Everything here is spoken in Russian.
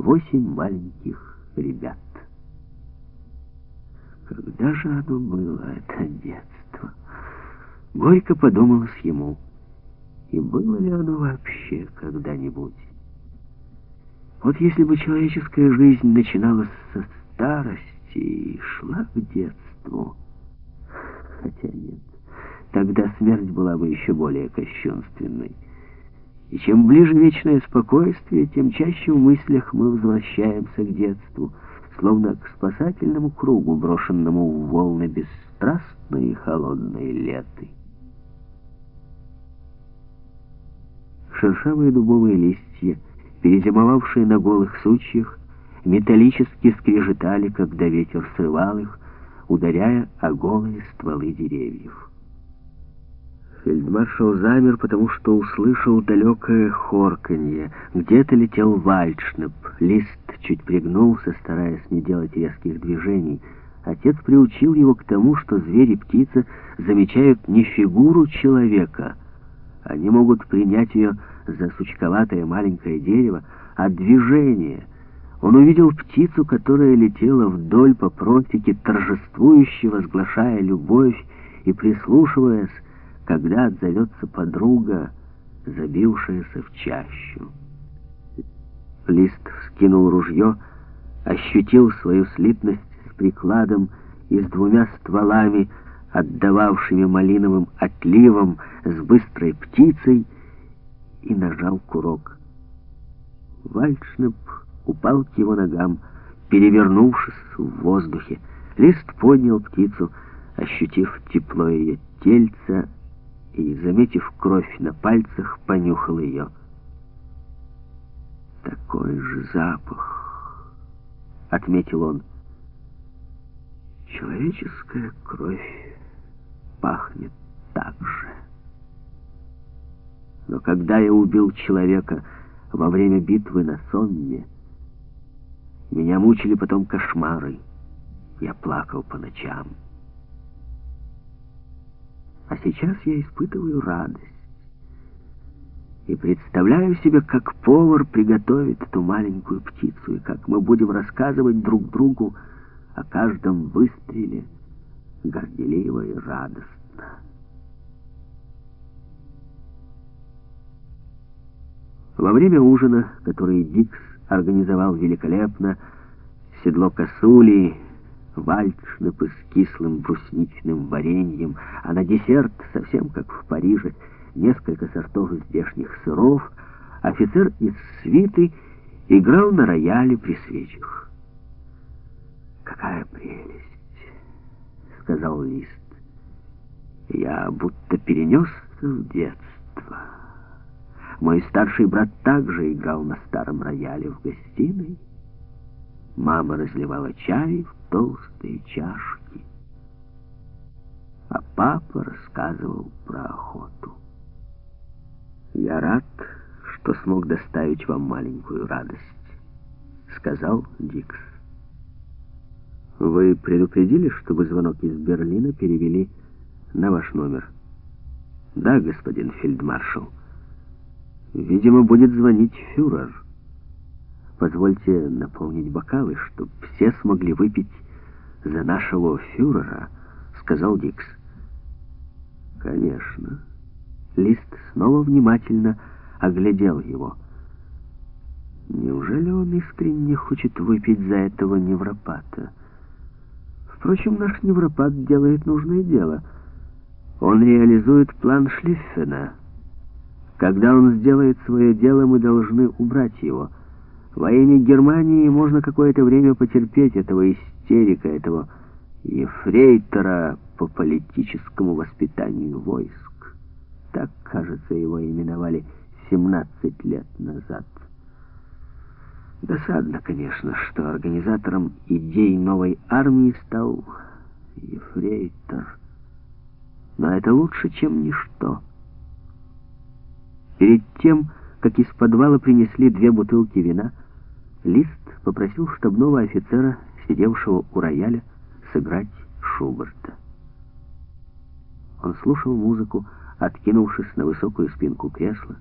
восемь маленьких ребят. Когда же оно было, это детство? Горько подумалось ему. И было ли оно вообще когда-нибудь? Вот если бы человеческая жизнь начиналась со старости и шла к детству... Хотя нет, тогда смерть была бы еще более кощунственной. И чем ближе вечное спокойствие, тем чаще в мыслях мы возвращаемся к детству, словно к спасательному кругу, брошенному в волны бесстрастной и холодной леты. Шершавые дубовые листья, перезимовавшие на голых сучьях, металлически скрежетали, когда ветер срывал их, ударяя о голые стволы деревьев. Фельдмаршал замер, потому что услышал далекое хорканье. Где-то летел вальдшнеп. Лист чуть пригнулся, стараясь не делать резких движений. Отец приучил его к тому, что звери и птица замечают не фигуру человека. Они могут принять ее за сучковатое маленькое дерево, а движение. Он увидел птицу, которая летела вдоль по просеке, торжествующе возглашая любовь и прислушиваясь, когда отзовется подруга, забившаяся в чащу. Лист вскинул ружье, ощутил свою слитность с прикладом и с двумя стволами, отдававшими малиновым отливом, с быстрой птицей, и нажал курок. Вальшнеп упал к его ногам, перевернувшись в воздухе. Лист поднял птицу, ощутив тепло ее тельца, и, заметив кровь на пальцах, понюхал ее. «Такой же запах», — отметил он. «Человеческая кровь пахнет так же». Но когда я убил человека во время битвы на Сонме, меня мучили потом кошмары. Я плакал по ночам. А сейчас я испытываю радость. И представляю себе, как повар приготовит эту маленькую птицу, и как мы будем рассказывать друг другу о каждом выстреле горделиво и радостно. Во время ужина, который Дикс организовал великолепно, седло косули вальдшнепы с кислым брусничным вареньем, а на десерт, совсем как в Париже, несколько сортов здешних сыров, офицер из свиты играл на рояле при свечах. «Какая прелесть!» — сказал Лист. «Я будто перенесся в детство. Мой старший брат также играл на старом рояле в гостиной». Мама разливала чай в толстые чашки, а папа рассказывал про охоту. «Я рад, что смог доставить вам маленькую радость», — сказал Дикс. «Вы предупредили, чтобы звонок из Берлина перевели на ваш номер?» «Да, господин фельдмаршал. Видимо, будет звонить фюрер». Позвольте наполнить бокалы, чтобы все смогли выпить за нашего фюрера, сказал Дикс. Конечно. Лист снова внимательно оглядел его. Неужели он искренне хочет выпить за этого невропата? Впрочем, наш невропат делает нужное дело. Он реализует план Шлиффена. Когда он сделает свое дело, мы должны убрать его — во имя Германии можно какое-то время потерпеть этого истерика, этого ефрейтора по политическому воспитанию войск. Так, кажется, его именовали 17 лет назад. Досадно, конечно, что организатором идей новой армии стал ефрейтор. Но это лучше, чем ничто. Перед тем, как из подвала принесли две бутылки вина, Лист попросил штабного офицера, сидевшего у рояля, сыграть Шуберта. Он слушал музыку, откинувшись на высокую спинку кресла,